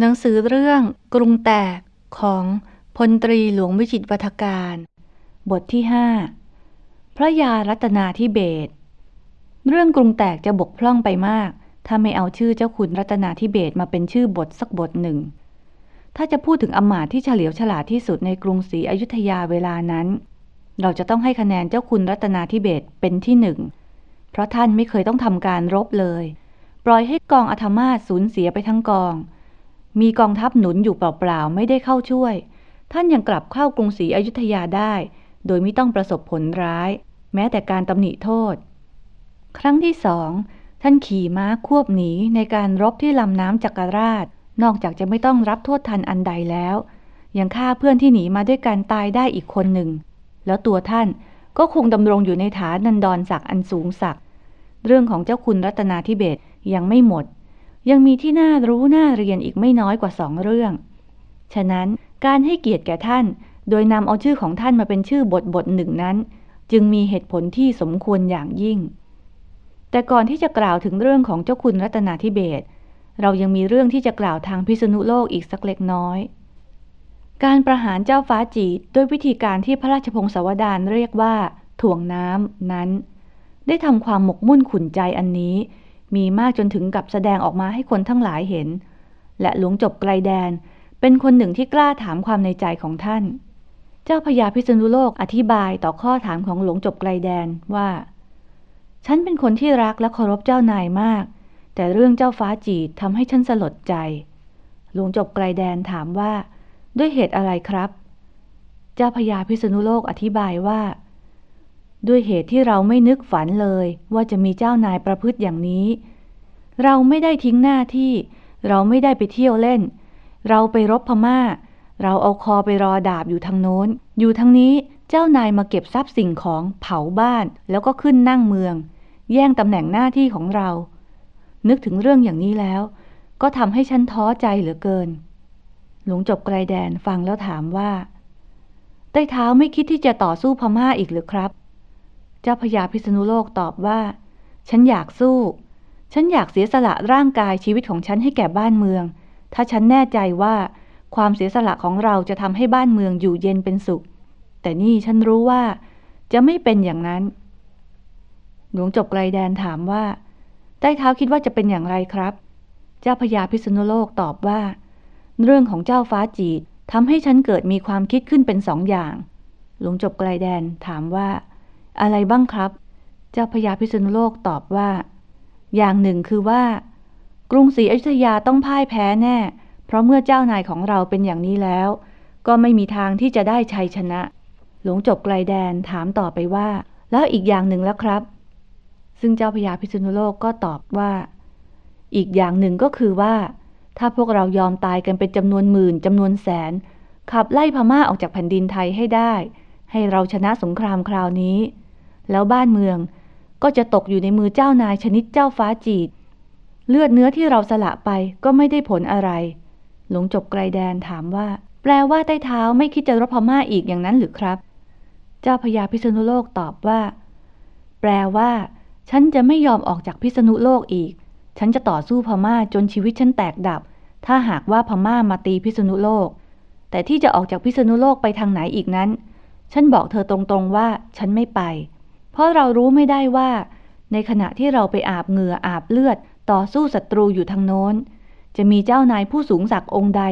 หนังสือเรื่องกรุงแตกของพลตรีหลวงวิจิตวัฒการ บทที่ห้าพระยารัตนาธิเบศเรื่องกรุงแตกจะบกพร่องไปมาก ถ้าไม่เอาชื่อเจ้าคุณรัตนาธิเบศมาเป็นชื่อบทสักบทหนึ่ง ถ้าจะพูดถึงอำมาตย์ที่เฉลียวฉลาดที่สุดในกรุงศรีอยุธยาเวลานั้น เราจะต้องให้คะแนนเจ้าคุณรัตนาธิเบศเป็นที่หนึ่ง เพราะท่านไม่เคยต้องทำการรบเลย ปล่อยให้กองอัธมาศสูญเสียไปทั้งกอง มีกองทัพหนุนอยู่เปล่าๆ ไม่ได้เข้าช่วย ท่านยังกลับเข้ากรุงศรีอยุธยาได้ โดยไม่ต้องประสบผลร้าย แม้แต่การตำหนิโทษ ครั้งที่สองท่านขี่ม้าควบหนีในการรบที่ลำน้ำจักรราช นอกจากจะไม่ต้องรับโทษทันอันใดแล้ว ยังฆ่าเพื่อนที่หนีมาด้วยกันตายได้อีกคนหนึ่ง แล้วตัวท่านก็คงดำรงอยู่ในฐานันดรศักดิ์อันสูงศักดิ์เรื่องของเจ้าคุณรัตนาธิเบศยังไม่หมด ยังมีที่น่ารู้น่าเรียนอีกไม่น้อยกว่าสองเรื่อง ฉะนั้นการให้เกียรติแก่ท่าน โดยนำเอาชื่อของท่านมาเป็นชื่อบทบทหนึ่งนั้น จึงมีเหตุผลที่สมควรอย่างยิ่ง แต่ก่อนที่จะกล่าวถึงเรื่องของเจ้าคุณรัตนาธิเบศเรายังมีเรื่องที่จะกล่าวทางพิษณุโลกอีกสักเล็กน้อย การประหารเจ้าฟ้าจีดด้วยวิธีการที่พระราชพงศาวดารเรียกว่า ถ่วงน้ำนั้น ได้ทำความหมกมุ่นขุนใจอันนี้ มีมากจนถึงกับแสดงออกมาให้คนทั้งหลายเห็น และหลวงจบไกลแดน เป็นคนหนึ่งที่กล้าถามความในใจของท่าน เจ้าพญาพิษณุโลกอธิบายต่อข้อถามของหลวงจบไกลแดนว่า ฉันเป็นคนที่รักและเคารพเจ้านายมาก แต่เรื่องเจ้าฟ้าจีดทำให้ฉันสลดใจ หลวงจบไกลแดนถามว่า ด้วยเหตุอะไรครับ เจ้าพญาพิษณุโลกอธิบายว่า ด้วยเหตุที่เราไม่นึกฝันเลยว่าจะมีเจ้านายประพฤติอย่างนี้ เราไม่ได้ทิ้งหน้าที่ เราไม่ได้ไปเที่ยวเล่น เราไปรบพม่า เราเอาคอไปรอดาบอยู่ทางโน้น อยู่ทางนี้เจ้านายมาเก็บทรัพย์สิ่งของเผาบ้านแล้วก็ขึ้นนั่งเมือง แย่งตำแหน่งหน้าที่ของเรา นึกถึงเรื่องอย่างนี้แล้ว ก็ทำให้ฉันท้อใจเหลือเกิน หลวงจบไกลแดนฟังแล้วถามว่าใต้เท้าไม่คิดที่จะต่อสู้พม่าอีกหรือครับ เจ้าพญาพิษณุโลกตอบว่า ฉันอยากสู้ ฉันอยากเสียสละร่างกายชีวิตของฉันให้แก่บ้านเมือง ถ้าฉันแน่ใจว่าความเสียสละของเราจะทำให้บ้านเมืองอยู่เย็นเป็นสุข แต่นี่ฉันรู้ว่า จะไม่เป็นอย่างนั้น หลวงจบไกลแดนถามว่าใต้เท้าคิดว่าจะเป็นอย่างไรครับ เจ้าพญาพิษณุโลกตอบว่า เรื่องของเจ้าฟ้าจีดทำให้ฉันเกิดมีความคิดขึ้นเป็นสองอย่าง หลวงจบไกลแดนถามว่า อะไรบ้างครับ เจ้าพญาพิษณุโลกตอบว่า อย่างหนึ่งคือว่า กรุงศรีอยุธยาต้องพ่ายแพ้แน่ เพราะเมื่อเจ้านายของเราเป็นอย่างนี้แล้ว ก็ไม่มีทางที่จะได้ชัยชนะ หลวงจบไกลแดนถามต่อไปว่า แล้วอีกอย่างหนึ่งแล้วครับ ซึ่งเจ้าพญาพิษณุโลกก็ตอบว่า อีกอย่างหนึ่งก็คือว่า ถ้าพวกเรายอมตายกันเป็นจำนวนหมื่นจำนวนแสน ขับไล่พม่าออกจากแผ่นดินไทยให้ได้ให้เราชนะสงครามคราวนี้ แล้วบ้านเมือง ก็จะตกอยู่ในมือเจ้านายชนิดเจ้าฟ้าจีดเลือดเนื้อที่เราสละไปก็ไม่ได้ผลอะไร หลวงจบไกลแดนถามว่า แปลว่าใต้เท้าไม่คิดจะรบพม่าอีกอย่างนั้นหรือครับ เจ้าพญาพิษณุโลกตอบว่า แปลว่า ฉันจะไม่ยอมออกจากพิษณุโลกอีก ฉันจะต่อสู้พม่าจนชีวิตฉันแตกดับ ถ้าหากว่าพม่ามาตีพิษณุโลก แต่ที่จะออกจากพิษณุโลกไปทางไหนอีกนั้น ฉันบอกเธอตรงๆว่า ฉันไม่ไป เพราะเรารู้ไม่ได้ว่า ในขณะที่เราไปอาบเหงื่ออาบเลือด ต่อสู้ศัตรูอยู่ทางโน้น จะมีเจ้านายผู้สูงศักดิ์องค์ใด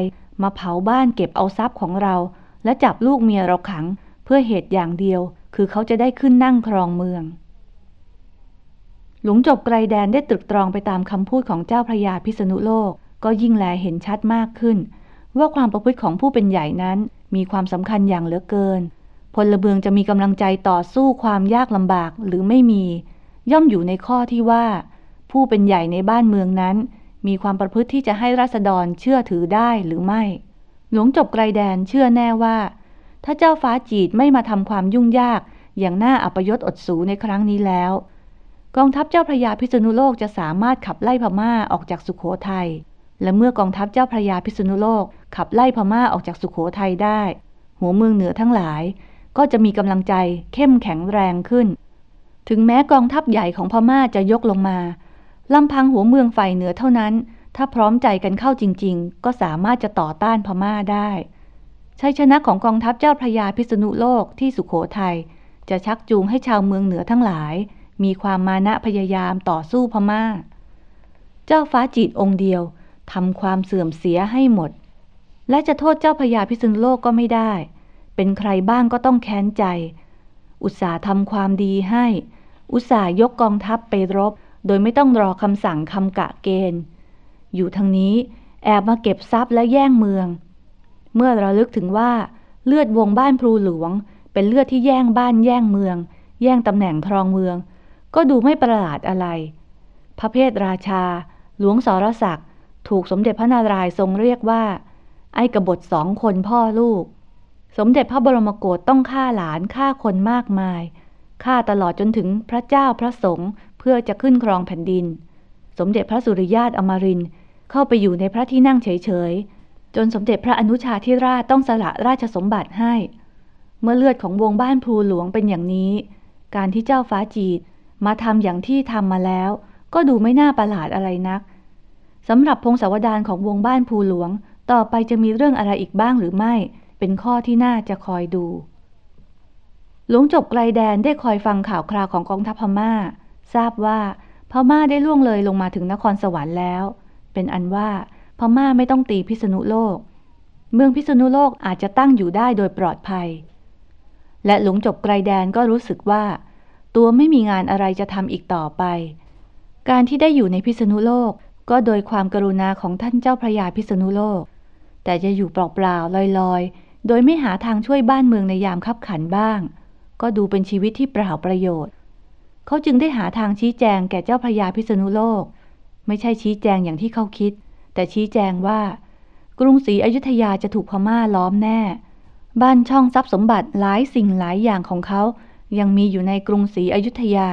มาเผาบ้านเก็บเอาทรัพย์ของเรา และจับลูกเมียเราขัง เพื่อเหตุอย่างเดียว คือเขาจะได้ขึ้นนั่งครองเมือง หลวงจบไกลแดนได้ตรึกตรองไปตามคำพูดของเจ้าพระยาพิษณุโลก ก็ยิ่งแลเห็นชัดมากขึ้น ว่าความประพฤติของผู้เป็นใหญ่นั้นมีความสำคัญอย่างเหลือเกิน พลเมืองจะมีกำลังใจต่อสู้ความยากลำบากหรือไม่มี ย่อมอยู่ในข้อที่ว่า ผู้เป็นใหญ่ในบ้านเมืองนั้น มีความประพฤติที่จะให้ราษฎรเชื่อถือได้หรือไม่ หลวงจบไกลแดนเชื่อแน่ว่า ถ้าเจ้าฟ้าจีดไม่มาทำความยุ่งยาก อย่างน่าอัปยศอดสูในครั้งนี้แล้ว กองทัพเจ้าพระยาพิษณุโลกจะสามารถขับไล่พม่าออกจากสุขโขทยัยและเมื่อกองทัพเจ้าพระยาพิษณุโลกขับไล่พม่าออกจากสุขโขทัยได้ หัวเมืองเหนือทั้งหลาย ก็จะมีกำลังใจเข้มแข็งแรงขึ้น ถึงแม้กองทัพใหญ่ของพม่าจะยกลงมาลำพังหัวเมืองฝ่ายเหนือเท่านั้น ถ้าพร้อมใจกันเข้าจริง ๆ ก็สามารถจะต่อต้านพม่าได้ชัยชนะของกองทัพเจ้าพระยาพิษณุโลกที่สุขโขทัยจะชักจูงให้ชาวเมืองเหนือทั้งหลาย มีความมานะพยายามต่อสู้พม่า เจ้าฟ้าจีดองค์เดียวทำความเสื่อมเสียให้หมด และจะโทษเจ้าพระยาพิษณุโลกก็ไม่ได้ เป็นใครบ้างก็ต้องแค้นใจ อุตส่าห์ทำความดีให้ อุตส่าห์ยกกองทัพไปรบ โดยไม่ต้องรอคำสั่งคำกะเกณฑ์ อยู่ทางนี้แอบมาเก็บทรัพย์และแย่งเมือง เมื่อเราลึกถึงว่าเลือดวงบ้านพลูหลวง เป็นเลือดที่แย่งบ้านแย่งเมือง แย่งตำแหน่งครองเมือง ก็ดูไม่ประหลาดอะไร พระเพทราชา หลวงสรศักดิ์ถูกสมเด็จพระนารายณ์ทรงเรียกว่า ไอ้กบฏสองคนพ่อลูก สมเด็จพระบรมโกศต้องฆ่าหลานฆ่าคนมากมาย ฆ่าตลอดจนถึงพระเจ้าพระสงฆ์เพื่อจะขึ้นครองแผ่นดิน สมเด็จพระสุริยาตอมรินเข้าไปอยู่ในพระที่นั่งเฉยๆ จนสมเด็จพระอนุชาธิราชต้องสละราชสมบัติให้ เมื่อเลือดของวงบ้านพลูหลวงเป็นอย่างนี้ การที่เจ้าฟ้าจีดมาทำอย่างที่ทำมาแล้ว ก็ดูไม่น่าประหลาดอะไรนักสำหรับพงศาวดารของวงบ้านภูหลวง ต่อไปจะมีเรื่องอะไรอีกบ้างหรือไม่ เป็นข้อที่น่าจะคอยดู หลวงจบไกลแดนได้คอยฟังข่าวคราวของกองทัพพม่า ทราบว่าพม่าได้ล่วงเลยลงมาถึงนครสวรรค์แล้ว เป็นอันว่าพม่าไม่ต้องตีพิษณุโลก เมืองพิษณุโลกอาจจะตั้งอยู่ได้โดยปลอดภัย และหลวงจบไกลแดนก็รู้สึกว่า ตัวไม่มีงานอะไรจะทำอีกต่อไป การที่ได้อยู่ในพิษณุโลกก็โดยความกรุณาของท่านเจ้าพระยาพิษณุโลก แต่จะอยู่เปล่าๆลอยๆ โดยไม่หาทางช่วยบ้านเมืองในยามคับขันบ้าง ก็ดูเป็นชีวิตที่เปล่าประโยชน์ เขาจึงได้หาทางชี้แจงแก่เจ้าพระยาพิษณุโลก ไม่ใช่ชี้แจงอย่างที่เขาคิด แต่ชี้แจงว่า กรุงศรีอยุธยาจะถูกพม่าล้อมแน่ บ้านช่องทรัพย์สมบัติหลายสิ่งหลายอย่างของเขา ยังมีอยู่ในกรุงศรีอยุธยา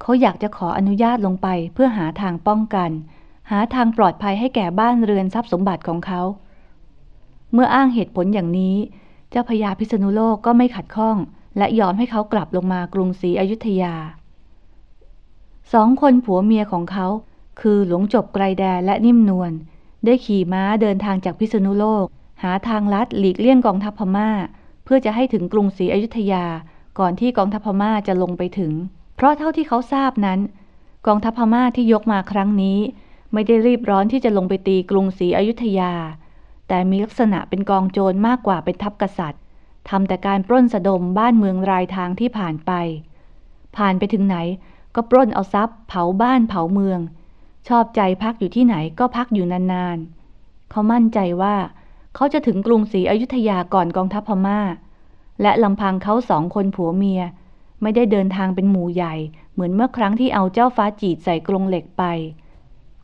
เขาอยากจะขออนุญาตลงไปเพื่อหาทางป้องกัน หาทางปลอดภัยให้แก่บ้านเรือนทรัพย์สมบัติของเขา เมื่ออ้างเหตุผลอย่างนี้ เจ้าพญาพิษณุโลกก็ไม่ขัดข้อง และยอมให้เขากลับลงมากรุงศรีอยุธยา สองคนผัวเมียของเขา คือหลวงจบไกรแดและนิ่มนวลได้ขี่ม้าเดินทางจากพิษณุโลก หาทางลัดหลีกเลี่ยงกองทัพพม่า เพื่อจะให้ถึงกรุงศรีอยุธยา ก่อนที่กองทัพพม่าจะลงไปถึง เพราะเท่าที่เขาทราบนั้น กองทัพพม่าที่ยกมาครั้งนี้ ไม่ได้รีบร้อนที่จะลงไปตีกรุงศรีอยุธยา แต่มีลักษณะเป็นกองโจรมากกว่าเป็นทัพกษัตริย์ทำแต่การปล้นสะดมบ้านเมืองรายทางที่ผ่านไป ผ่านไปถึงไหนก็ปล้นเอาทรัพย์ เผาบ้านเผาเมือง ชอบใจพักอยู่ที่ไหนก็พักอยู่นานๆ เขามั่นใจว่าเขาจะถึงกรุงศรีอยุธยาก่อนกองทัพพมา่า และลำพังเขาสองคนผัวเมีย ไม่ได้เดินทางเป็นหมู่ใหญ่ เหมือนเมื่อครั้งที่เอาเจ้าฟ้าจีดใส่กรงเหล็กไป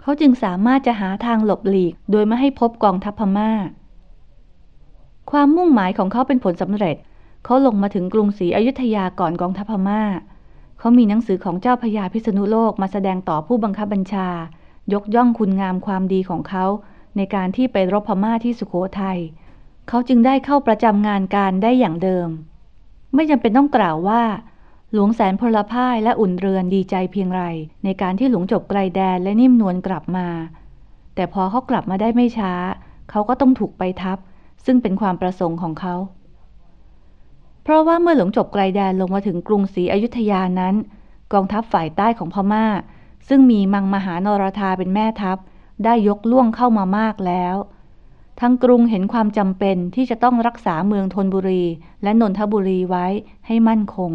เขาจึงสามารถจะหาทางหลบหลีก โดยไม่ให้พบกองทัพพมา่า ความมุ่งหมายของเขาเป็นผลสำเร็จ เขาลงมาถึงกรุงศรีอยุธยาก่อนกองทัพพมา่า เขามีหนังสือของเจ้าพญาพิษณุโลกมาแสดงต่อผู้บังคับบัญชา ยกย่องคุณงามความดีของเขา ในการที่ไปรบพม่าที่สุโขทยัย เขาจึงได้เข้าประจำงานการได้อย่างเดิม ไม่จำเป็นต้องกล่าวว่า หลวงแสนพลพ่ายและอุ่นเรือนดีใจเพียงไร ในการที่หลวงจบไกลแดนและนิ่มนวลกลับมา แต่พอเขากลับมาได้ไม่ช้า เขาก็ต้องถูกไปทับ ซึ่งเป็นความประสงค์ของเขา เพราะว่าเมื่อหลวงจบไกลแดนลงมาถึงกรุงศรีอยุธยานั้น กองทัพฝ่ายใต้ของพมา่า ซึ่งมีมังมหานรธาเป็นแม่ทัพ ได้ยกล่วงเข้ามามากแล้วทั้งกรุงเห็นความจำเป็นที่จะต้องรักษาเมืองธนบุรีและนนทบุรีไว้ให้มั่นคง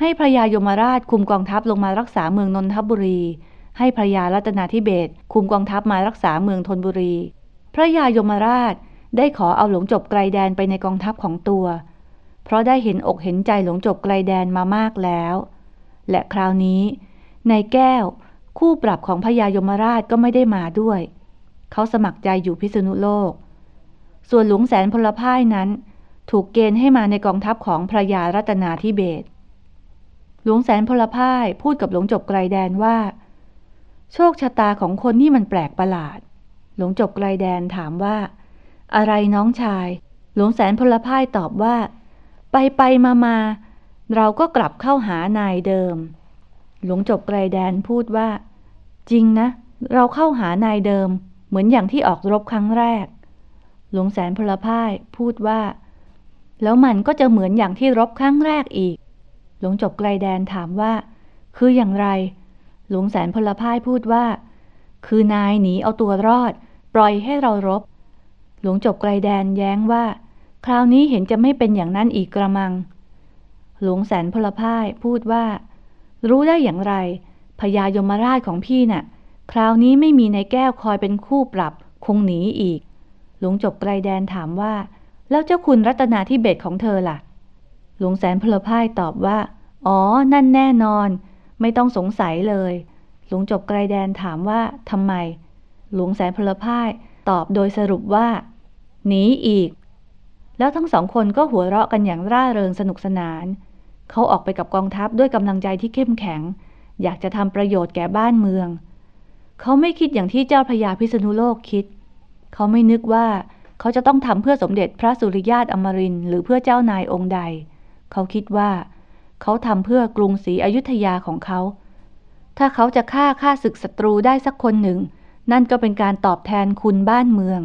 ให้พระยายมราชคุมกองทัพลงมารักษาเมืองนนทบุรี ให้พระยารัตนาธิเบศคุมกองทัพมารักษาเมืองธนบุรี พระยายมราชได้ขอเอาหลวงจบไกลแดนไปในกองทัพของตัว เพราะได้เห็นอกเห็นใจหลวงจบไกลแดนมามากแล้ว และคราวนี้ในแก้ว คู่ปรับของพระยายมราชก็ไม่ได้มาด้วย เขาสมัครใจอยู่พิษณุโลก ส่วนหลวงแสนพลพ่ายนั้น ถูกเกณฑ์ให้มาในกองทัพของพระยารัตนาธิเบศ หลวงแสนพลพ่ายพูดกับหลวงจบไกลแดนว่า โชคชะตาของคนนี่มันแปลกประหลาด หลวงจบไกลแดนถามว่า อะไรน้องชาย หลวงแสนพลพ่ายตอบว่า ไปไปมามาเราก็กลับเข้าหานายเดิม หลวงจบไกลแดนพูดว่า จริงนะ เราเข้าหานายเดิม เหมือนอย่างที่ออกรบครั้งแรก หลวงแสนพลพ่ายพูดว่า แล้วมันก็จะเหมือนอย่างที่รบครั้งแรกอีก ลวงจบไกลแดนถามว่า คืออย่างไร หลวงแสนพลพ่ายพูดว่า คือนายหนีเอาตัวรอด ปล่อยให้เรารบ หลวงจบไกลแดนแย้งว่า คราวนี้เห็นจะไม่เป็นอย่างนั้นอีกกระมัง หลวงแสนพลพ่ายพูดว่า รู้ได้อย่างไรพญายมราชของพี่น่ะ คราวนี้ไม่มีในแก้วคอยเป็นคู่ปรับ คงหนีอีก หลวงจบไกลแดนถามว่า แล้วเจ้าคุณรัตนาที่เบตของเธอล่ะ หลวงแสนพลพ่ายตอบว่า อ๋อ นั่นแน่นอน ไม่ต้องสงสัยเลย หลวงจบไกลแดนถามว่าทำไม หลวงแสนพลพ่ายตอบโดยสรุปว่า หนีอีก แล้วทั้งสองคนก็หัวเราะกันอย่างร่าเริงสนุกสนาน เขาออกไปกับกองทัพด้วยกำลังใจที่เข้มแข็ง อยากจะทำประโยชน์แก่บ้านเมือง เขาไม่คิดอย่างที่เจ้าพระยาพิษณุโลกคิด เขาไม่นึกว่าเขาจะต้องทำเพื่อสมเด็จพระสุริยาตอมรินหรือเพื่อเจ้านายองค์ใด เขาคิดว่า เขาทำเพื่อกรุงศรีอยุธยาของเขา ถ้าเขาจะฆ่าฆ่าศึกศัตรูได้สักคนหนึ่ง นั่นก็เป็นการตอบแทนคุณบ้านเมือง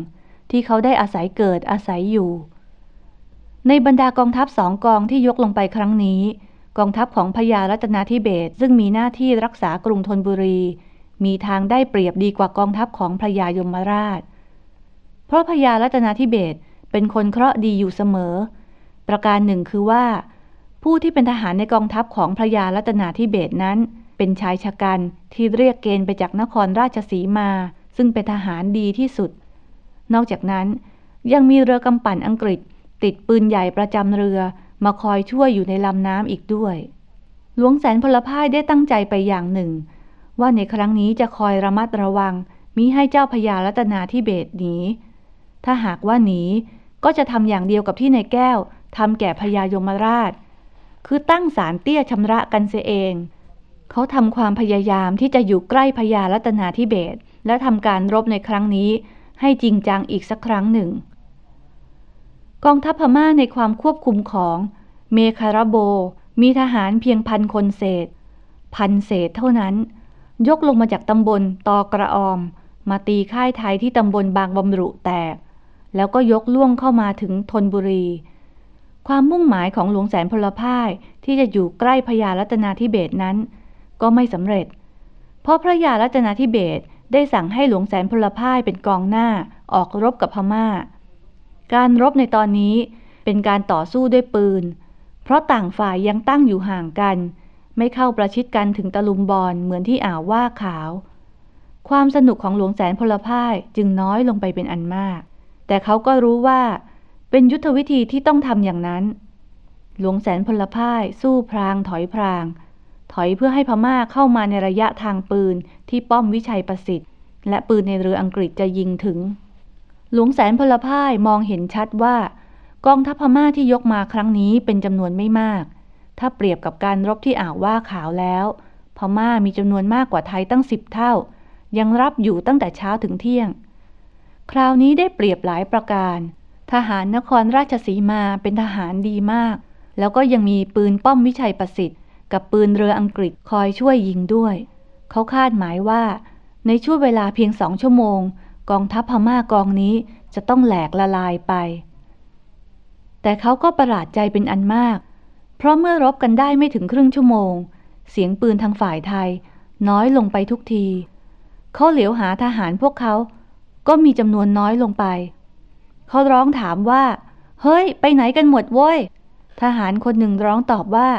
ที่เขาได้อาศัยเกิดอาศัยอยู่ ในบรรดากองทัพสองกองที่ยกลงไปครั้งนี้ กองทัพของพญารัตนาธิเบศซึ่งมีหน้าที่รักษากรุงธนบุรี มีทางได้เปรียบดีกว่ากองทัพของพระยายมราช เพราะพญารัตนาธิเบศเป็นคนเคราะห์ดีอยู่เสมอ ประการหนึ่งคือว่า ผู้ที่เป็นทหารในกองทัพของพระยารัตนาธิเบศนั้น เป็นชายชะกันที่เรียกเกณฑ์ไปจากนครราชสีมา ซึ่งเป็นทหารดีที่สุด นอกจากนั้น ยังมีเรือกำปั่นอังกฤษ ติดปืนใหญ่ประจำเรือมาคอยช่วยอยู่ในลำน้ำอีกด้วย หลวงแสนพลพ่ายได้ตั้งใจไปอย่างหนึ่ง ว่าในครั้งนี้จะคอยระมัดระวังมิให้เจ้าพญารัตนาธิเบศหนี ถ้าหากว่าหนีก็จะทำอย่างเดียวกับที่ในแก้วทำแก่พญายมราช คือตั้งศาลเตี้ยชำระกันเสียเอง เขาทำความพยายามที่จะอยู่ใกล้พญารัตนาธิเบศและทำการรบในครั้งนี้ให้จริงจังอีกสักครั้งหนึ่ง กองทัพพม่าในความควบคุมของเมคาราโบมีทหารเพียงพันคนเศษ พันเศษเท่านั้น ยกลงมาจากตำบลตอกระออม มาตีค่ายไทยที่ตำบลบางบำรุแตก แล้วก็ยกล่วงเข้ามาถึงธนบุรี ความมุ่งหมายของหลวงแสนพลพ่ายที่จะอยู่ใกล้พญารัตนาธิเบศนั้น ก็ไม่สำเร็จ เพราะพระยารัตนาธิเบศได้สั่งให้หลวงแสนพลพ่ายเป็นกองหน้าออกรบกับพม่า การรบในตอนนี้เป็นการต่อสู้ด้วยปืน เพราะต่างฝ่ายยังตั้งอยู่ห่างกัน ไม่เข้าประชิดกันถึงตะลุมบอลเหมือนที่อ่าวว่าขาว ความสนุกของหลวงแสนพลพ่ายจึงน้อยลงไปเป็นอันมาก แต่เขาก็รู้ว่า เป็นยุทธวิธีที่ต้องทำอย่างนั้น หลวงแสนพลพ่ายสู้พรางถอยพราง ถอยเพื่อให้พม่าเข้ามาในระยะทางปืนที่ป้อมวิชัยประสิทธิ์ และปืนในเรืออังกฤษจะยิงถึง หลวงแสนพลพ่ายมองเห็นชัดว่า กองทัพพม่าที่ยกมาครั้งนี้เป็นจำนวนไม่มาก ถ้าเปรียบกับการรบที่อ่าวว่าขาวแล้ว พม่ามีจำนวนมากกว่าไทยตั้งสิบเท่า ยังรับอยู่ตั้งแต่เช้าถึงเที่ยง คราวนี้ได้เปรียบหลายประการ ทหารนครราชสีมาเป็นทหารดีมาก แล้วก็ยังมีปืนป้อมวิชัยประสิทธิ์ กับปืนเรืออังกฤษคอยช่วยยิงด้วย เขาคาดหมายว่า ในช่วงเวลาเพียงสองชั่วโมง กองทัพพม่ากองนี้จะต้องแหลกละลายไป แต่เขาก็ประหลาดใจเป็นอันมาก เพราะเมื่อรบกันได้ไม่ถึงครึ่งชั่วโมง เสียงปืนทางฝ่ายไทย น้อยลงไปทุกที เขาเหลียวหาทหารพวกเขาก็มีจำนวนน้อยลงไป เขาร้องถามว่า เฮ้ย ไปไหนกันหมดโว้ย ทหารคนหนึ่งร้องตอบว่า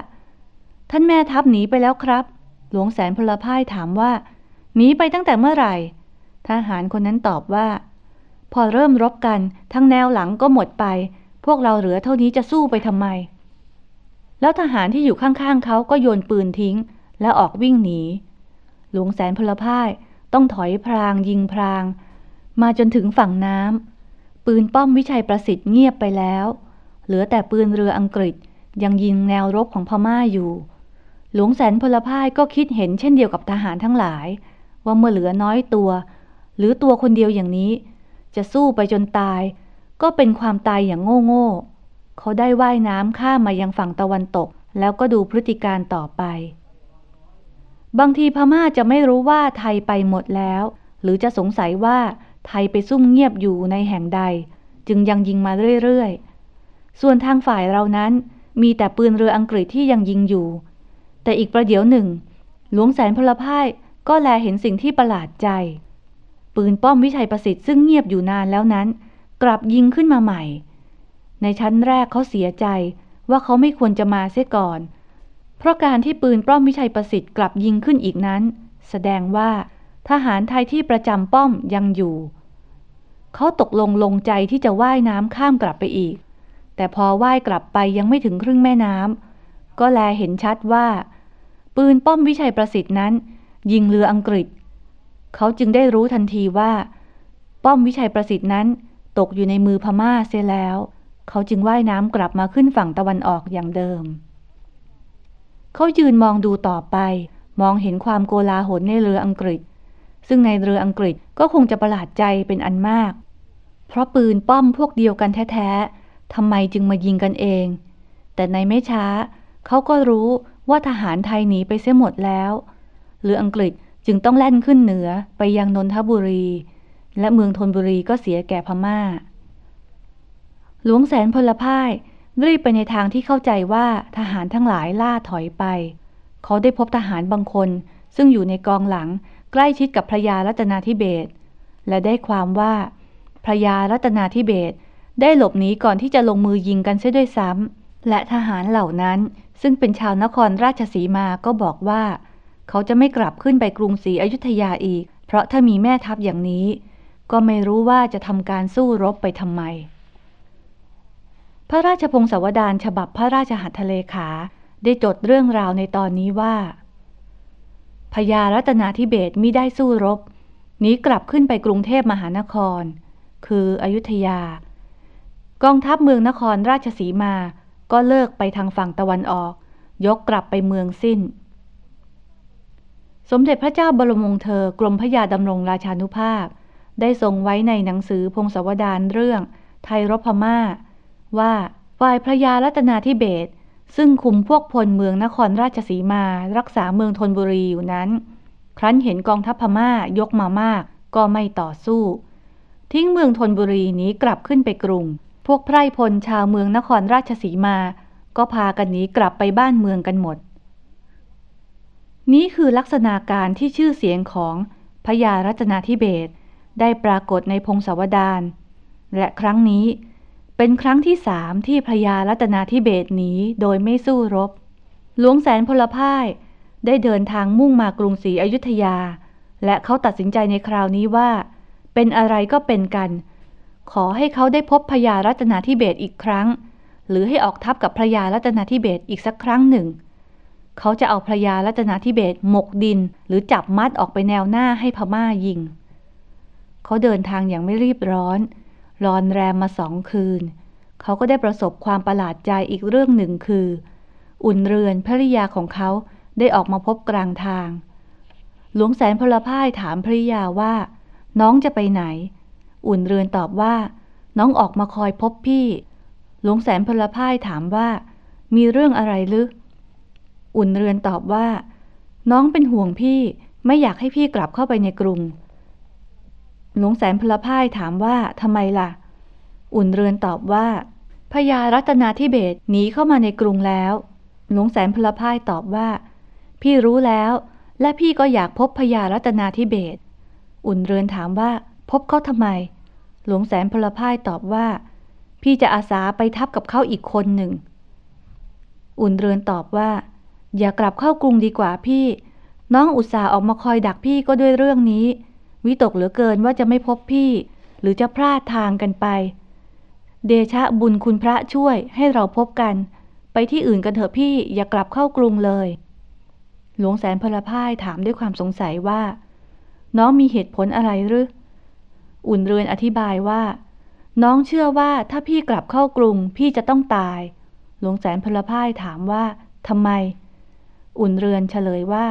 ท่านแม่ทัพหนีไปแล้วครับ หลวงแสนพลพ่ายถามว่า หนีไปตั้งแต่เมื่อไหร่ ทหารคนนั้นตอบว่า พอเริ่มรบกันทั้งแนวหลังก็หมดไป พวกเราเหลือเท่านี้จะสู้ไปทำไม แล้วทหารที่อยู่ข้างๆเขาก็โยนปืนทิ้ง แล้วออกวิ่งหนี หลวงแสนพลพ่ายต้องถอยพรางยิงพราง มาจนถึงฝั่งน้ำ ปืนป้อมวิชัยประสิทธิ์เงียบไปแล้ว เหลือแต่ปืนเรืออังกฤษยังยิงแนวรบของพม่าอยู่ หลวงแสนพลพ่ายก็คิดเห็นเช่นเดียวกับทหารทั้งหลาย ว่าเมื่อเหลือน้อยตัว หรือตัวคนเดียวอย่างนี้ จะสู้ไปจนตาย ก็เป็นความตายอย่างโง่ๆเขาได้ว่ายน้ำข้ามมายังฝั่งตะวันตก แล้วก็ดูพฤติการต่อไป บางทีพม่าจะไม่รู้ว่าไทยไปหมดแล้ว หรือจะสงสัยว่า ไทยไปซุ่มเงียบอยู่ในแห่งใด จึงยังยิงมาเรื่อยๆ ส่วนทางฝ่ายเรานั้นมีแต่ปืนเรืออังกฤษที่ยังยิงอยู่ แต่อีกประเดี๋ยวหนึ่ง หลวงแสนพลพ่ายก็แลเห็นสิ่งที่ประหลาดใจ ปืนป้อมวิชัยประสิทธิ์ซึ่งเงียบอยู่นานแล้วนั้น กลับยิงขึ้นมาใหม่ ในชั้นแรกเขาเสียใจว่าเขาไม่ควรจะมาเสียก่อน เพราะการที่ปืนป้อมวิชัยประสิทธิ์กลับยิงขึ้นอีกนั้น แสดงว่า ทหารไทยที่ประจำป้อมยังอยู่ เขาตกลงลงใจที่จะว่ายน้ำข้ามกลับไปอีก แต่พอว่ายกลับไปยังไม่ถึงครึ่งแม่น้ำก็แลเห็นชัดว่า ปืนป้อมวิชัยประสิทธิ์นั้น ยิงเรืออังกฤษ เขาจึงได้รู้ทันทีว่า ป้อมวิชัยประสิทธิ์นั้น ตกอยู่ในมือพม่าเสียแล้ว เขาจึงว่ายน้ำกลับมาขึ้นฝั่งตะวันออกอย่างเดิม เขายืนมองดูต่อไปมองเห็นความโกลาหลในเรืออังกฤษ ซึ่งในเรืออังกฤษก็คงจะประหลาดใจเป็นอันมาก เพราะปืนป้อมพวกเดียวกันแท้ๆทำไมจึงมายิงกันเอง แต่ในไม่ช้า เขาก็รู้ว่าทหารไทยหนีไปเสียหมดแล้วเรืออังกฤษจึงต้องแล่นขึ้นเหนือไปยังนนทบุรี และเมืองธนบุรีก็เสียแก่พมา่า หลวงแสนพลพ่ายรีบไปในทางที่เข้าใจว่าทหารทั้งหลายล่าถอยไป เขาได้พบทหารบางคนซึ่งอยู่ในกองหลัง ใกล้ชิดกับพระยารัตนาธิเบศและได้ความว่าพระยารัตนาธิเบศได้หลบหนีก่อนที่จะลงมือยิงกันเสียด้วยซ้ำและทหารเหล่านั้นซึ่งเป็นชาวนครราชสีมาก็บอกว่า เขาจะไม่กลับขึ้นไปกรุงศรีอยุธยาอีก เพราะถ้ามีแม่ทัพอย่างนี้ ก็ไม่รู้ว่าจะทำการสู้รบไปทำไม พระราชพงศาวดารฉบับพระราชหัตถเลขา ได้จดเรื่องราวในตอนนี้ว่า พญารัตนาธิเบศมิได้สู้รบหนีกลับขึ้นไปกรุงเทพมหานคร คืออยุธยา กองทัพเมืองนครราชสีมา ก็เลิกไปทางฝั่งตะวันออก ยกกลับไปเมืองสิ้น สมเด็จพระเจ้าบรมวงศ์เธอกรมพระยาดำรงราชานุภาพ ได้ทรงไว้ในหนังสือพงศาวดารเรื่องไทยรบพม่า ว่าฝ่ายพระยารัตนาธิเบศ ซึ่งคุมพวกพลเมืองนครราชสีมา รักษาเมืองธนบุรีอยู่นั้น ครั้นเห็นกองทัพพม่ายกมามาก ก็ไม่ต่อสู้ ทิ้งเมืองธนบุรีหนีกลับขึ้นไปกรุง พวกไพร่พลชาวเมืองนครราชสีมา ก็พากันหนีกลับไปบ้านเมืองกันหมด นี้คือลักษณะการที่ชื่อเสียงของพญารัตนาธิเบศได้ปรากฏในพงศาวดารและครั้งนี้ เป็นครั้งที่สามที่พระยารัตนาธิเบศหนีโดยไม่สู้รบ หลวงแสนพลพ่ายได้เดินทางมุ่งมากรุงศรีอยุธยา และเขาตัดสินใจในคราวนี้ว่า เป็นอะไรก็เป็นกัน ขอให้เขาได้พบพญารัตนาธิเบศอีกครั้ง หรือให้ออกทัพกับพระยารัตนาธิเบศอีกสักครั้งหนึ่ง เขาจะเอาพระยารัตนาธิเบศหมกดิน หรือจับมัดออกไปแนวหน้าให้พม่ายิง เขาเดินทางอย่างไม่รีบร้อน รอนแรมมาสองคืน เขาก็ได้ประสบความประหลาดใจอีกเรื่องหนึ่งคือ อุ่นเรือนภริยาของเขาได้ออกมาพบกลางทาง หลวงแสนพลพ่ายถามภริยาว่า น้องจะไปไหน อุ่นเรือนตอบว่า น้องออกมาคอยพบพี่ หลวงแสนพลพ่ายถามว่า มีเรื่องอะไรลึก อุ่นเรือนตอบว่า น้องเป็นห่วงพี่ไม่อยากให้พี่กลับเข้าไปในกรุง หลวงแสนพลพ่ายถามว่าทำไมล่ะ อุ่นเรือนตอบว่าพญารัตนาธิเบศหนีเข้ามาในกรุงแล้ว หลวงแสนพลพ่ายตอบว่า พี่รู้แล้ว และพี่ก็อยากพบพญารัตนาธิเบศอุ่นเรือนถามว่า พบเขาทำไม หลวงแสนพลพ่ายตอบว่า พี่จะอาสาไปทับกับเขาอีกคนหนึ่ง อุ่นเรือนตอบว่า อย่ากลับเข้ากรุงดีกว่าพี่ น้องอุตส่าห์ออกมาคอยดักพี่ก็ด้วยเรื่องนี้ วิตกเหลือเกินว่าจะไม่พบพี่ หรือจะพลาดทางกันไป เดชะบุญคุณพระช่วยให้เราพบกัน ไปที่อื่นกันเถอะพี่อย่ากลับเข้ากรุงเลย หลวงแสนพลพ่ายถามด้วยความสงสัยว่า น้องมีเหตุผลอะไรหรืออุ่นเรือนอธิบายว่า น้องเชื่อว่าถ้าพี่กลับเข้ากรุง พี่จะต้องตาย หลวงแสนพลพ่ายถามว่าทำไม อุ่นเรือนเฉลยว่า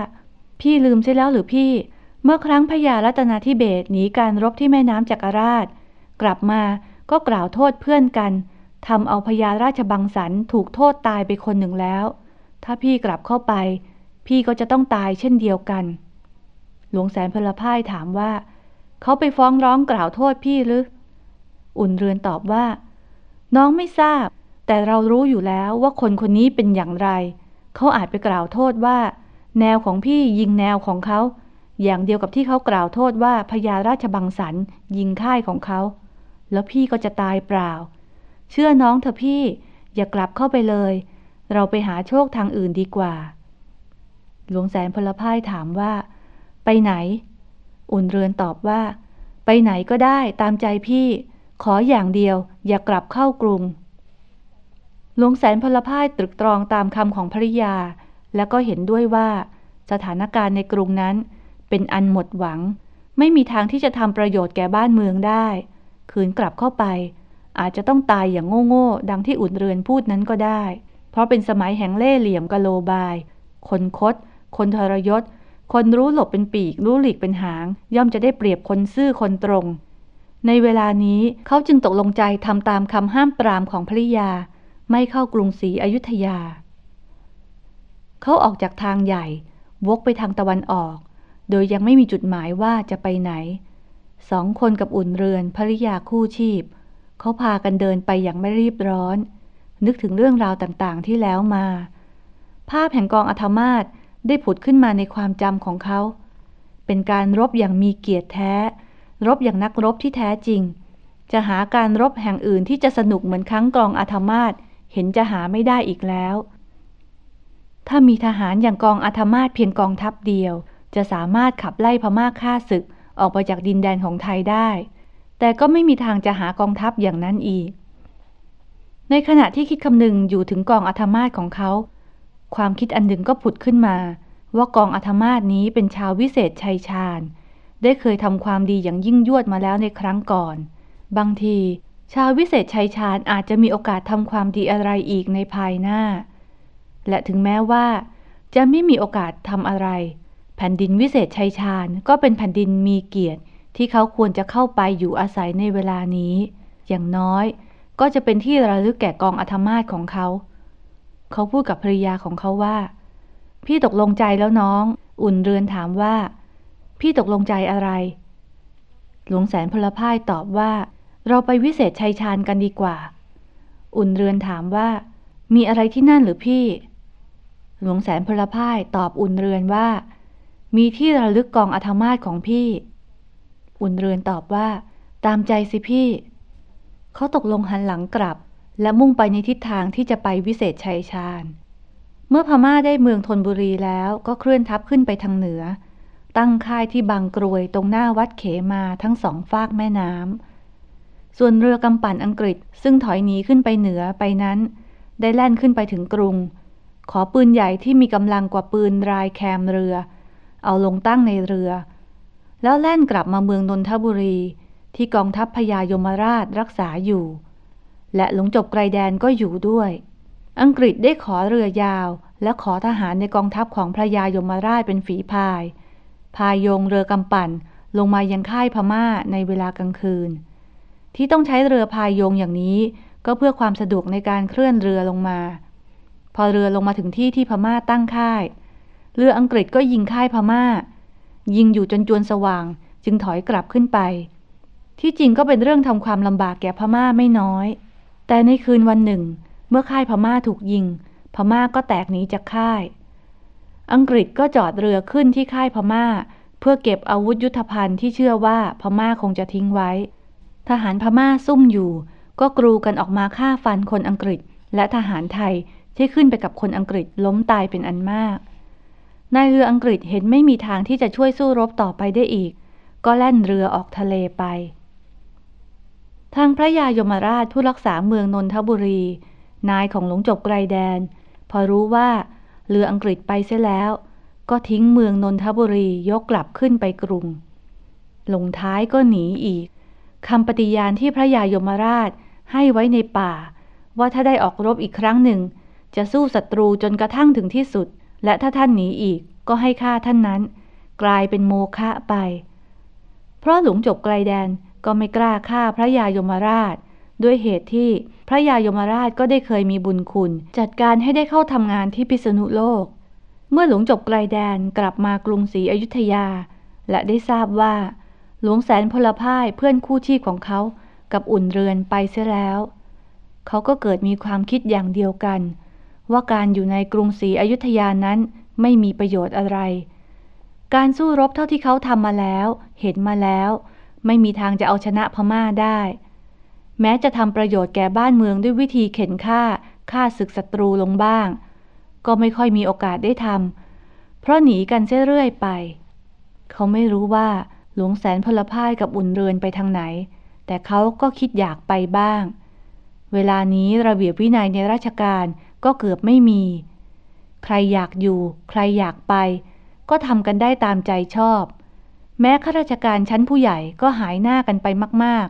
พี่ลืมใช่แล้วหรือพี่ เมื่อครั้งพญารัตนาธิเบศหนีการรบที่แม่น้ำจักรราช กลับมาก็กล่าวโทษเพื่อนกันทำเอาพญาราชบังสันถูกโทษตายไปคนหนึ่งแล้ว ถ้าพี่กลับเข้าไป พี่ก็จะต้องตายเช่นเดียวกัน หลวงแสนพลพ่ายถามว่า เขาไปฟ้องร้องกล่าวโทษพี่หรืออุ่นเรือนตอบว่า น้องไม่ทราบ แต่เรารู้อยู่แล้วว่าคนคนนี้เป็นอย่างไร เขาอาจไปกล่าวโทษว่า แนวของพี่ยิงแนวของเขา อย่างเดียวกับที่เขากล่าวโทษว่าพญาราชบังสันยิงค่ายของเขา แล้วพี่ก็จะตายเปล่า เชื่อน้องเถอะพี่ อย่ากลับเข้าไปเลย เราไปหาโชคทางอื่นดีกว่า หลวงแสนพลพ่ายถามว่า ไปไหน อุ่นเรือนตอบว่า ไปไหนก็ได้ตามใจพี่ ขออย่างเดียว อย่ากลับเข้ากรุง หลวงแสนพลพ่ายตรึกตรองตามคำของภริยา แล้วก็เห็นด้วยว่าสถานการณ์ในกรุงนั้น เป็นอันหมดหวัง ไม่มีทางที่จะทำประโยชน์แก่บ้านเมืองได้ คืนกลับเข้าไป อาจจะต้องตายอย่างโง่ๆดังที่อุ่นเรือนพูดนั้นก็ได้ เพราะเป็นสมัยแห่งเล่เหลี่ยมกะโลบาย คนคด คนทรยศ คนรู้หลบเป็นปีก รู้หลีกเป็นหาง ย่อมจะได้เปรียบคนซื่อคนตรง ในเวลานี้เขาจึงตกลงใจทำตามคำห้ามปรามของภริยา ไม่เข้ากรุงศรีอยุธยาเขาออกจากทางใหญ่ วกไปทางตะวันออก โดยยังไม่มีจุดหมายว่าจะไปไหน สองคนกับอุ่นเรือนภริยาคู่ชีพ เขาพากันเดินไปอย่างไม่รีบร้อน นึกถึงเรื่องราวต่างๆที่แล้วมา ภาพแห่งกองอัธมาศได้ผุดขึ้นมาในความจำของเขา เป็นการรบอย่างมีเกียรติแท้ รบอย่างนักรบที่แท้จริง จะหาการรบแห่งอื่นที่จะสนุกเหมือนครั้งกองอัธมาศเห็นจะหาไม่ได้อีกแล้ว ถ้ามีทหารอย่างกองอัธมาศเพียงกองทัพเดียว จะสามารถขับไล่พม่าฆ่าศึกออกไปจากดินแดนของไทยได้ แต่ก็ไม่มีทางจะหากองทัพอย่างนั้นอีก ในขณะที่คิดคำนึงอยู่ถึงกองอัธมาศของเขา ความคิดอันหนึ่งก็ผุดขึ้นมา ว่ากองอัธมาศนี้เป็นชาววิเศษชัยชาญ ได้เคยทำความดีอย่างยิ่งยวดมาแล้วในครั้งก่อน บางทีชาววิเศษชัยชาญอาจจะมีโอกาสทำความดีอะไรอีกในภายหน้า และถึงแม้ว่า จะไม่มีโอกาสทำอะไร แผ่นดินวิเศษชัยชาญก็เป็นแผ่นดินมีเกียรติที่เขาควรจะเข้าไปอยู่อาศัยในเวลานี้ อย่างน้อยก็จะเป็นที่ระลึกแก่กองอัธมาศของเขา เขาพูดกับภรรยาของเขาว่า พี่ตกลงใจแล้วน้อง อุ่นเรือนถามว่า พี่ตกลงใจอะไร หลวงแสนพลพ่ายตอบว่า เราไปวิเศษชัยชาญกันดีกว่า อุ่นเรือนถามว่า มีอะไรที่นั่นหรือพี่ หลวงแสนพลพ่ายตอบอุ่นเรือนว่า มีที่ระลึกกองอัธมาศของพี่ อุ่นเรือนตอบว่า ตามใจสิพี่ เขาตกลงหันหลังกลับ และมุ่งไปในทิศทางที่จะไปวิเศษชัยชาญ เมื่อพม่าได้เมืองธนบุรีแล้วก็เคลื่อนทัพขึ้นไปทางเหนือ ตั้งค่ายที่บางกรวยตรงหน้าวัดเขมาทั้งสองฟากแม่น้ำส่วนเรือกำปั่นอังกฤษซึ่งถอยหนีขึ้นไปเหนือไปนั้น ได้แล่นขึ้นไปถึงกรุง ขอปืนใหญ่ที่มีกำลังกว่าปืนรายแคมเรือ เอาลงตั้งในเรือ แล้วแล่นกลับมาเมืองนนทบุรีที่กองทัพพญายมราชรักษาอยู่ และหลวงจบไกรแดนก็อยู่ด้วย อังกฤษได้ขอเรือยาว และขอทหารในกองทัพของพระยายมราชเป็นฝีพาย พายโยงเรือกำปั่นลงมายังค่ายพม่าในเวลากลางคืน ที่ต้องใช้เรือพายโยงอย่างนี้ก็เพื่อความสะดวกในการเคลื่อนเรือลงมา พอเรือลงมาถึงที่ที่พม่าตั้งค่าย เรืออังกฤษก็ยิงค่ายพม่า ยิงอยู่จนจวนสว่าง จึงถอยกลับขึ้นไป ที่จริงก็เป็นเรื่องทำความลำบากแก่พม่าไม่น้อย แต่ในคืนวันหนึ่ง เมื่อค่ายพม่าถูกยิง พม่าก็แตกหนีจากค่าย อังกฤษก็จอดเรือขึ้นที่ค่ายพม่า เพื่อเก็บอาวุธยุทธภัณฑ์ที่เชื่อว่าพม่าคงจะทิ้งไว้ ทหารพม่าซุ่มอยู่ ก็กรูกันออกมาฆ่าฟันคนอังกฤษและทหารไทยที่ขึ้นไปกับคนอังกฤษล้มตายเป็นอันมาก นายเรืออังกฤษเห็นไม่มีทางที่จะช่วยสู้รบต่อไปได้อีก ก็แล่นเรือออกทะเลไป ทางพระยายมราชผู้รักษาเมืองนนทบุรี นายของหลวงจบไกรแดน พอรู้ว่าเรืออังกฤษไปเสียแล้ว ก็ทิ้งเมืองนนทบุรียกกลับขึ้นไปกรุงลงท้ายก็หนีอีกคำปฏิญาณที่พระยายมราชให้ไว้ในป่า ว่าถ้าได้ออกรบอีกครั้งหนึ่ง จะสู้ศัตรูจนกระทั่งถึงที่สุด และถ้าท่านหนีอีกก็ให้ฆ่าท่านนั้น กลายเป็นโมฆะไป เพราะหลวงจบไกลแดนก็ไม่กล้าฆ่าพระยายมราช ด้วยเหตุที่พระยายมราชก็ได้เคยมีบุญคุณ จัดการให้ได้เข้าทำงานที่พิษณุโลก เมื่อหลวงจบไกลแดนกลับมากรุงศรีอยุธยา และได้ทราบว่า หลวงแสนพลพ่ายเพื่อนคู่ชีพของเขากับอุ่นเรือนไปเสียแล้ว เขาก็เกิดมีความคิดอย่างเดียวกัน ว่าการอยู่ในกรุงศรีอยุธยานั้นไม่มีประโยชน์อะไร การสู้รบเท่าที่เขาทำมาแล้ว เห็นมาแล้ว ไม่มีทางจะเอาชนะพม่าได้ แม้จะทำประโยชน์แก่บ้านเมืองด้วยวิธีเข็นฆ่าฆ่าศึกศัตรูลงบ้าง ก็ไม่ค่อยมีโอกาสได้ทำเพราะหนีกันเรื่อยไป เขาไม่รู้ว่าหลวงแสนพลพ่ายกับอุ่นเรือนไปทางไหน แต่เขาก็คิดอยากไปบ้าง เวลานี้ระเบียบวินัยในราชการ ก็เกือบไม่มี ใครอยากอยู่ ใครอยากไป ก็ทำกันได้ตามใจชอบ แม้ข้าราชการชั้นผู้ใหญ่ก็หายหน้ากันไปมาก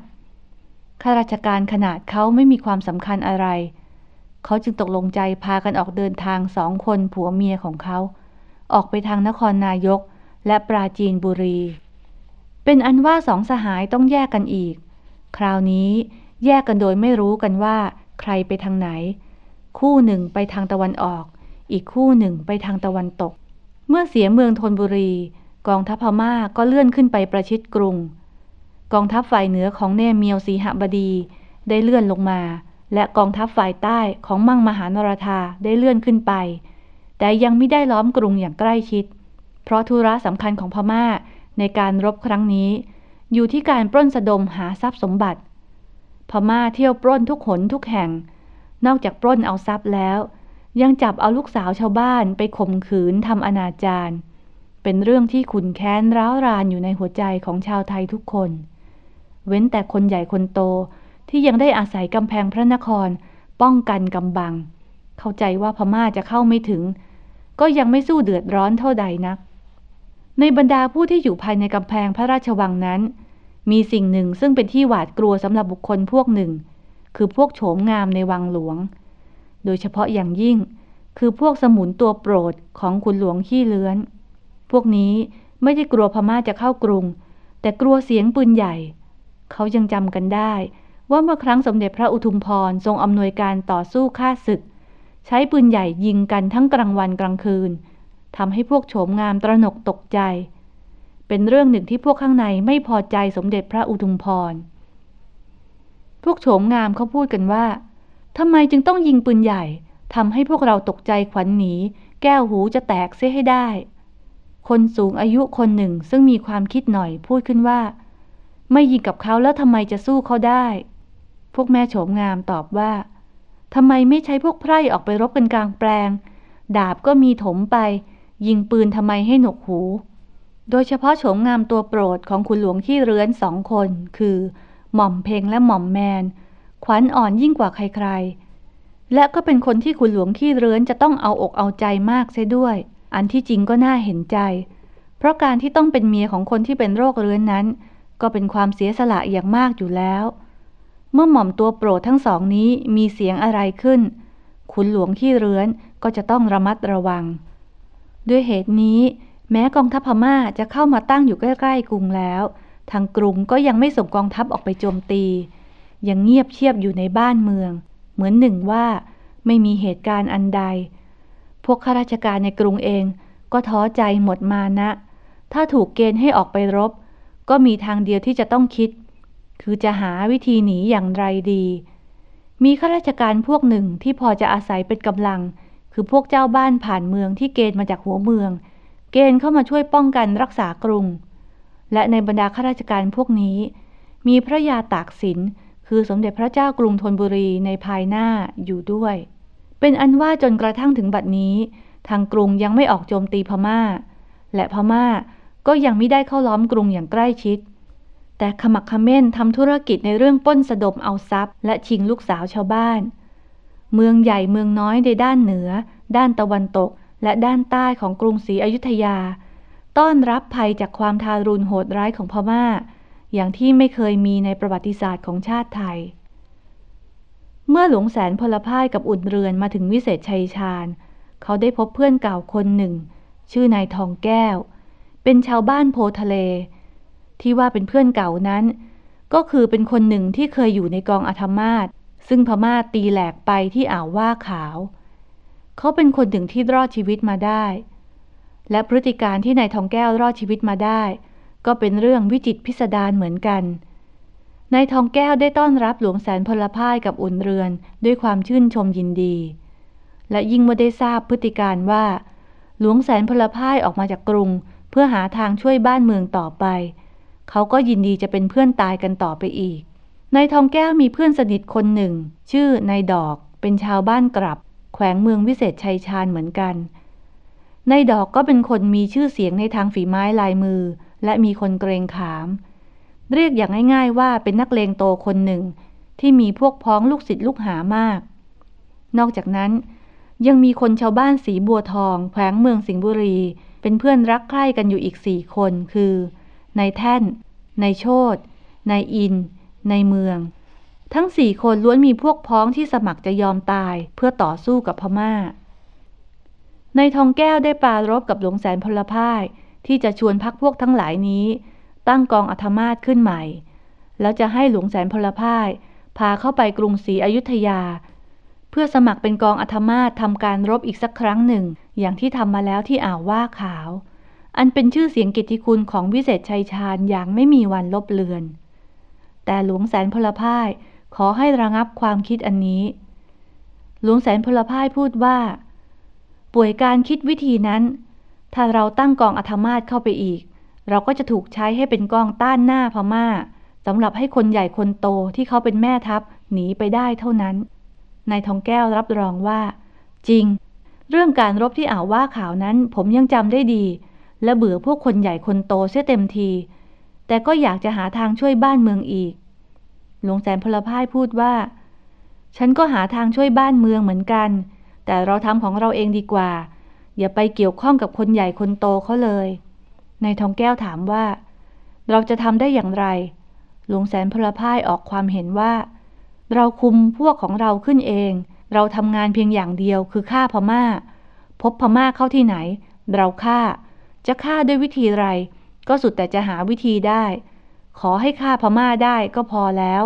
ๆ ข้าราชการขนาดเขาไม่มีความสำคัญอะไร เขาจึงตกลงใจพากันออกเดินทางสองคนผัวเมียของเขา ออกไปทางนครนายกและปราจีนบุรี เป็นอันว่าสองสหายต้องแยกกันอีก คราวนี้แยกกันโดยไม่รู้กันว่า ใครไปทางไหน คู่หนึ่งไปทางตะวันออก อีกคู่หนึ่งไปทางตะวันตก เมื่อเสียเมืองธนบุรี กองทัพพม่าก็เลื่อนขึ้นไปประชิดกรุง กองทัพฝ่ายเหนือของเนเมียวสีหบดีได้เลื่อนลงมา และกองทัพฝ่ายใต้ของมั่งมหานรธาได้เลื่อนขึ้นไป แต่ยังไม่ได้ล้อมกรุงอย่างใกล้ชิด เพราะธุระสำคัญของพม่าในการรบครั้งนี้ อยู่ที่การปล้นสะดมหาทรัพย์สมบัติ พม่าเที่ยวปล้นทุกหนทุกแห่ง นอกจากปล้นเอาทรัพย์แล้ว ยังจับเอาลูกสาวชาวบ้านไปข่มขืนทำอนาจารเป็นเรื่องที่ขุนแค้นร้าวรานอยู่ในหัวใจของชาวไทยทุกคน เว้นแต่คนใหญ่คนโตที่ยังได้อาศัยกำแพงพระนคร ป้องกันกำบัง เข้าใจว่าพม่าจะเข้าไม่ถึง ก็ยังไม่สู้เดือดร้อนเท่าใดนัก ในบรรดาผู้ที่อยู่ภายในกำแพงพระราชวังนั้น มีสิ่งหนึ่งซึ่งเป็นที่หวาดกลัวสำหรับบุคคลพวกหนึ่ง คือพวกโฉมงามในวังหลวง โดยเฉพาะอย่างยิ่ง คือพวกสมุนตัวโปรดของคุณหลวงขี้เลื้อน พวกนี้ไม่ได้กลัวพม่าจะเข้ากรุง แต่กลัวเสียงปืนใหญ่ เขายังจำกันได้ ว่าเมื่อครั้งสมเด็จพระอุทุมพรทรงอำนวยการต่อสู้ฆ่าศึก ใช้ปืนใหญ่ยิงกันทั้งกลางวันกลางคืนทำให้พวกโฉมงามตระหนกตกใจ เป็นเรื่องหนึ่งที่พวกข้างในไม่พอใจสมเด็จพระอุทุมพร พวกโฉมงามเขาพูดกันว่าทำไมจึงต้องยิงปืนใหญ่ทำให้พวกเราตกใจขวัญหนี แก้วหูจะแตกเสียให้ได้ คนสูงอายุคนหนึ่งซึ่งมีความคิดหน่อยพูดขึ้นว่า ไม่ยิงกับเขาแล้วทำไมจะสู้เขาได้ พวกแม่โฉมงามตอบว่าทำไมไม่ใช้พวกไพร่ออกไปรบกันกลางแปลง ดาบก็มีถมไป ยิงปืนทำไมให้หนกหู โดยเฉพาะโฉมงามตัวโปรดของคุณหลวงที่เรือนสองคน คือ หม่อมเพงและหม่อมแมน ขวัญอ่อนยิ่งกว่าใครๆ และก็เป็นคนที่คุณหลวงที่เรือนจะต้องเอาอกเอาใจมากเสียด้วย อันที่จริงก็น่าเห็นใจ เพราะการที่ต้องเป็นเมียของคนที่เป็นโรคเรื้อนนั้น ก็เป็นความเสียสละอย่างมากอยู่แล้ว เมื่อหม่อมตัวโปรดทั้งสองนี้มีเสียงอะไรขึ้นคุณหลวงที่เรือนก็จะต้องระมัดระวัง ด้วยเหตุนี้ แม้กองทัพพม่าจะเข้ามาตั้งอยู่ใกล้ๆกรุงแล้ว ทางกรุงก็ยังไม่ส่งกองทัพออกไปโจมตี ยังเงียบเชียบอยู่ในบ้านเมือง เหมือนหนึ่งว่าไม่มีเหตุการณ์อันใด พวกข้าราชการในกรุงเองก็ท้อใจหมดมานะ ถ้าถูกเกณฑ์ให้ออกไปรบ ก็มีทางเดียวที่จะต้องคิด คือจะหาวิธีหนีอย่างไรดี มีข้าราชการพวกหนึ่งที่พอจะอาศัยเป็นกำลัง คือพวกเจ้าบ้านผ่านเมืองที่เกณฑ์มาจากหัวเมือง เกณฑ์เข้ามาช่วยป้องกันรักษากรุง และในบรรดาข้าราชการพวกนี้ มีพระยาตากสิน คือสมเด็จพระเจ้ากรุงธนบุรีในภายหน้าอยู่ด้วย เป็นอันว่าจนกระทั่งถึงบัดนี้ ทางกรุงยังไม่ออกโจมตีพมา่า และพม่าก็ยังไม่ได้เข้าล้อมกรุงอย่างใกล้ชิด แต่ขมักขม้นทำธุรกิจในเรื่องป้นสะดมเอาทรัพย์ และชิงลูกสาวชาวบ้าน เมืองใหญ่เมืองน้อยในด้านเหนือ ด้านตะวันตก และด้านใต้ของกรุงศรีอยุธยา ต้อนรับภัยจากความทารุณโหดร้ายของพมา่า อย่างที่ไม่เคยมีในประวัติศาสตร์ของชาติไทย เมื่อหลวงแสนพลพ่ายกับอุ่นเรือนมาถึงวิเศษชัยชาญ เขาได้พบเพื่อนเก่าคนหนึ่ง ชื่อนายทองแก้ว เป็นชาวบ้านโพทะเล ที่ว่าเป็นเพื่อนเก่านั้น ก็คือเป็นคนหนึ่งที่เคยอยู่ในกองอัธมาศซึ่งพม่าตีแหลกไปที่อ่าวว่าขาว เขาเป็นคนหนึ่งที่รอดชีวิตมาได้ และพฤติการที่นายทองแก้วรอดชีวิตมาได้ ก็เป็นเรื่องวิจิตพิสดารเหมือนกันนายทองแก้วได้ต้อนรับหลวงแสนพลพ่ายกับอุ่นเรือนด้วยความชื่นชมยินดี และยิ่งเมื่อได้ทราบพฤติการว่า หลวงแสนพลพ่ายออกมาจากกรุง เพื่อหาทางช่วยบ้านเมืองต่อไป เขาก็ยินดีจะเป็นเพื่อนตายกันต่อไปอีกนายทองแก้วมีเพื่อนสนิทคนหนึ่ง ชื่อนายดอกเป็นชาวบ้านกลับ แขวงเมืองวิเศษชัยชาญเหมือนกัน นายดอกก็เป็นคนมีชื่อเสียงในทางฝีไม้ลายมือ และมีคนเกรงขาม เรียกอย่างง่าย ๆ ว่าเป็นนักเลงโตคนหนึ่ง ที่มีพวกพ้องลูกศิษย์ลูกหามาก นอกจากนั้น ยังมีคนชาวบ้านสีบัวทองแขวงเมืองสิงห์บุรี เป็นเพื่อนรักใคร่กันอยู่อีกสี่คนคือนายแท่นนายโชตนายอินในเมือง ทั้งสี่คนล้วนมีพวกพ้องที่สมัครจะยอมตายเพื่อต่อสู้กับพมา่า ในทองแก้วได้ปรารบกับหลวงแสนพลพ่ายที่จะชวนพักพวกทั้งหลายนี้ ตั้งกองอัธมาศขึ้นใหม่ แล้วจะให้หลวงแสนพลพ่ายพาเข้าไปกรุงศรีอยุธยา เพื่อสมัครเป็นกองอัธมาศทำการรบอีกสักครั้งหนึ่ง อย่างที่ทำมาแล้วที่อ่าวว่าขาว อันเป็นชื่อเสียงกิตติคุณของวิเศษชัยชาญอย่างไม่มีวันลบเลือน แต่หลวงแสนพลพ่ายขอให้ระงับความคิดอันนี้ หลวงแสนพลพ่ายพูดว่า ป่วยการคิดวิธีนั้น ถ้าเราตั้งกองอธมาศเข้าไปอีก เราก็จะถูกใช้ให้เป็นกองต้านหน้าพม่าสำหรับให้คนใหญ่คนโตที่เขาเป็นแม่ทัพหนีไปได้เท่านั้นนายทองแก้วรับรองว่า จริง เรื่องการรบที่อ่าวว่าข่าวนั้นผมยังจำได้ดี และเบื่อพวกคนใหญ่คนโตเสียเต็มที แต่ก็อยากจะหาทางช่วยบ้านเมืองอีกหลวงแสนพลพ่ายพูดว่า ฉันก็หาทางช่วยบ้านเมืองเหมือนกัน แต่เราทำของเราเองดีกว่า อย่าไปเกี่ยวข้องกับคนใหญ่คนโตเขาเลย ในทองแก้วถามว่า เราจะทำได้อย่างไร หลวงแสนพลพ่ายออกความเห็นว่า เราคุมพวกของเราขึ้นเอง เราทำงานเพียงอย่างเดียวคือฆ่าพมา่า พบพม่าเข้าที่ไหน เราฆ่า จะฆ่าด้วยวิธีไร ก็สุดแต่จะหาวิธีได้ ขอให้ฆ่าพม่าได้ก็พอแล้ว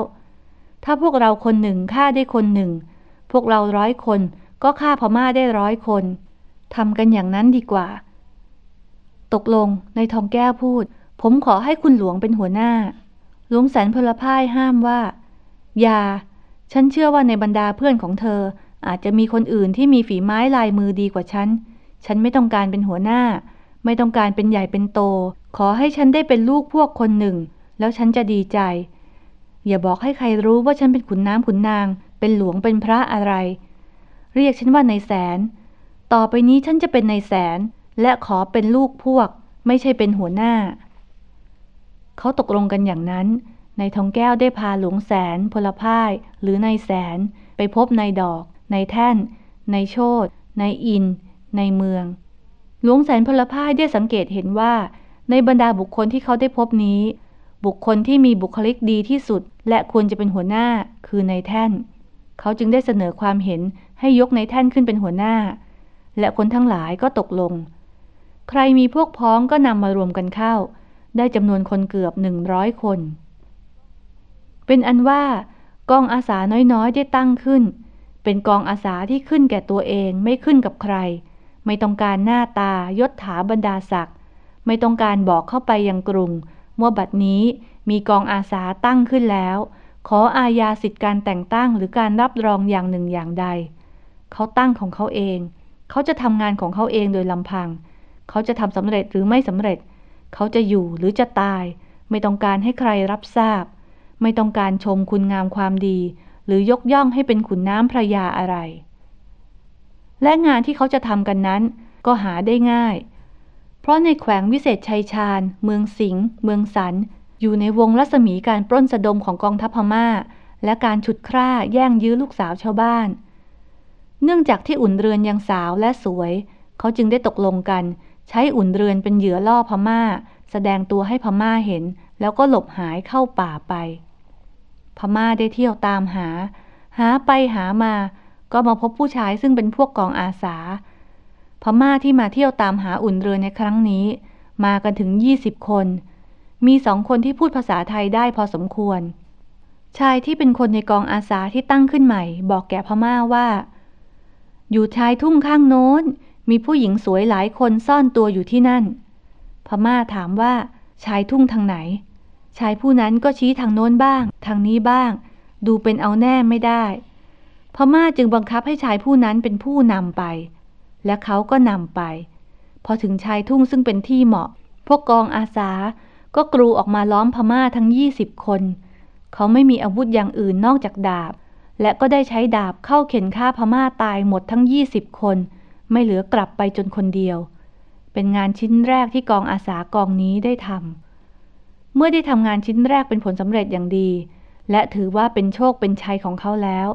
ถ้าพวกเราคนหนึ่งฆ่าได้คนหนึ่ง พวกเราร้อยคน ก็ฆ่าพม่าได้ร้อยคนทำกันอย่างนั้นดีกว่า ตกลงในทองแก้วพูด ผมขอให้คุณหลวงเป็นหัวหน้า หลวงแสนพลพ่ายห้ามว่า อย่า ฉันเชื่อว่าในบรรดาเพื่อนของเธอ อาจจะมีคนอื่นที่มีฝีไม้ลายมือดีกว่าฉัน ฉันไม่ต้องการเป็นหัวหน้า ไม่ต้องการเป็นใหญ่เป็นโต ขอให้ฉันได้เป็นลูกพวกคนหนึ่ง แล้วฉันจะดีใจ อย่าบอกให้ใครรู้ว่าฉันเป็นขุนน้ำขุนนาง เป็นหลวงเป็นพระอะไร เรียกฉันว่าในแสน ต่อไปนี้ฉันจะเป็นในแสน และขอเป็นลูกพวก ไม่ใช่เป็นหัวหน้า เขาตกลงกันอย่างนั้น นายทองแก้วได้พาหลวงแสน พลพ่าย หรือนายแสน ไปพบนายดอก นายแท่น นายโชดนายอินในเมือง หลวงแสนพลพ่ายได้สังเกตเห็นว่า ในบรรดาบุคคลที่เขาได้พบนี้ บุคคลที่มีบุคลิกดีที่สุด และควรจะเป็นหัวหน้าคือนายแท่น เขาจึงได้เสนอความเห็น ให้ยกในแท่นขึ้นเป็นหัวหน้า และคนทั้งหลายก็ตกลง ใครมีพวกพ้องก็นำมารวมกันเข้า ได้จำนวนคนเกือบหนึ่งร้อยคน เป็นอันว่ากองอาสาน้อยๆ ได้ตั้งขึ้น เป็นกองอาสาที่ขึ้นแก่ตัวเองไม่ขึ้นกับใคร ไม่ต้องการหน้าตายศถาบรรดาศักดิ์ไม่ต้องการบอกเข้าไปยังกรุงว่าบัดนี้มีกองอาสาตั้งขึ้นแล้ว ขออาญาสิทธิการแต่งตั้งหรือการรับรองอย่างหนึ่งอย่างใด เขาตั้งของเขาเอง เขาจะทำงานของเขาเองโดยลำพัง เขาจะทำสำเร็จหรือไม่สำเร็จ เขาจะอยู่หรือจะตาย ไม่ต้องการให้ใครรับทราบ ไม่ต้องการชมคุณงามความดี หรือยกย่องให้เป็นขุนน้ำพระยาอะไร และงานที่เขาจะทำกันนั้น ก็หาได้ง่าย เพราะในแขวงวิเศษชัยชาญ เมืองสิงห์ เมืองสัน อยู่ในวงรัศมีการปล้นสะดมของกองทัพพมา่า และการฉุดคร่าแย่งยื้อลูกสาวชาวบ้าน เนื่องจากที่อุ่นเรือนยังสาวและสวย เขาจึงได้ตกลงกัน ใช้อุ่นเรือนเป็นเหยื่อล่อพมา่า แสดงตัวให้พม่าเห็น แล้วก็หลบหายเข้าป่าไป พม่าได้เที่ยวตามหา หาไปหามา ก็มาพบผู้ชายซึ่งเป็นพวกกองอาสา พม่าที่มาเที่ยวตามหาอุ่นเรือนในครั้งนี้ มากันถึง20คน มีสองคนที่พูดภาษาไทยได้พอสมควร ชายที่เป็นคนในกองอาสาที่ตั้งขึ้นใหม่ บอกแก่พม่าว่า อยู่ชายทุ่งข้างโน้น มีผู้หญิงสวยหลายคนซ่อนตัวอยู่ที่นั่น พม่าถามว่า ชายทุ่งทางไหน ชายผู้นั้นก็ชี้ทางโน้นบ้าง ทางนี้บ้าง ดูเป็นเอาแน่ไม่ได้ พม่าจึงบังคับให้ชายผู้นั้นเป็นผู้นำไป และเขาก็นำไป พอถึงชายทุ่งซึ่งเป็นที่เหมาะ พวกกองอาสาก็กรูออกมาล้อมพม่าทั้ง20คน เขาไม่มีอาวุธอย่างอื่นนอกจากดาบ และก็ได้ใช้ดาบเข้าเข็นฆ่าพม่าตายหมดทั้ง 20 คน ไม่เหลือกลับไปจนคนเดียว เป็นงานชิ้นแรกที่กองอาสากองนี้ได้ทำเมื่อได้ทำงานชิ้นแรกเป็นผลสำเร็จอย่างดี และถือว่าเป็นโชคเป็นชัยของเขาแล้ว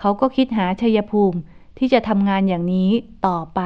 เขาก็คิดหาชัยภูมิที่จะทำงานอย่างนี้ต่อไป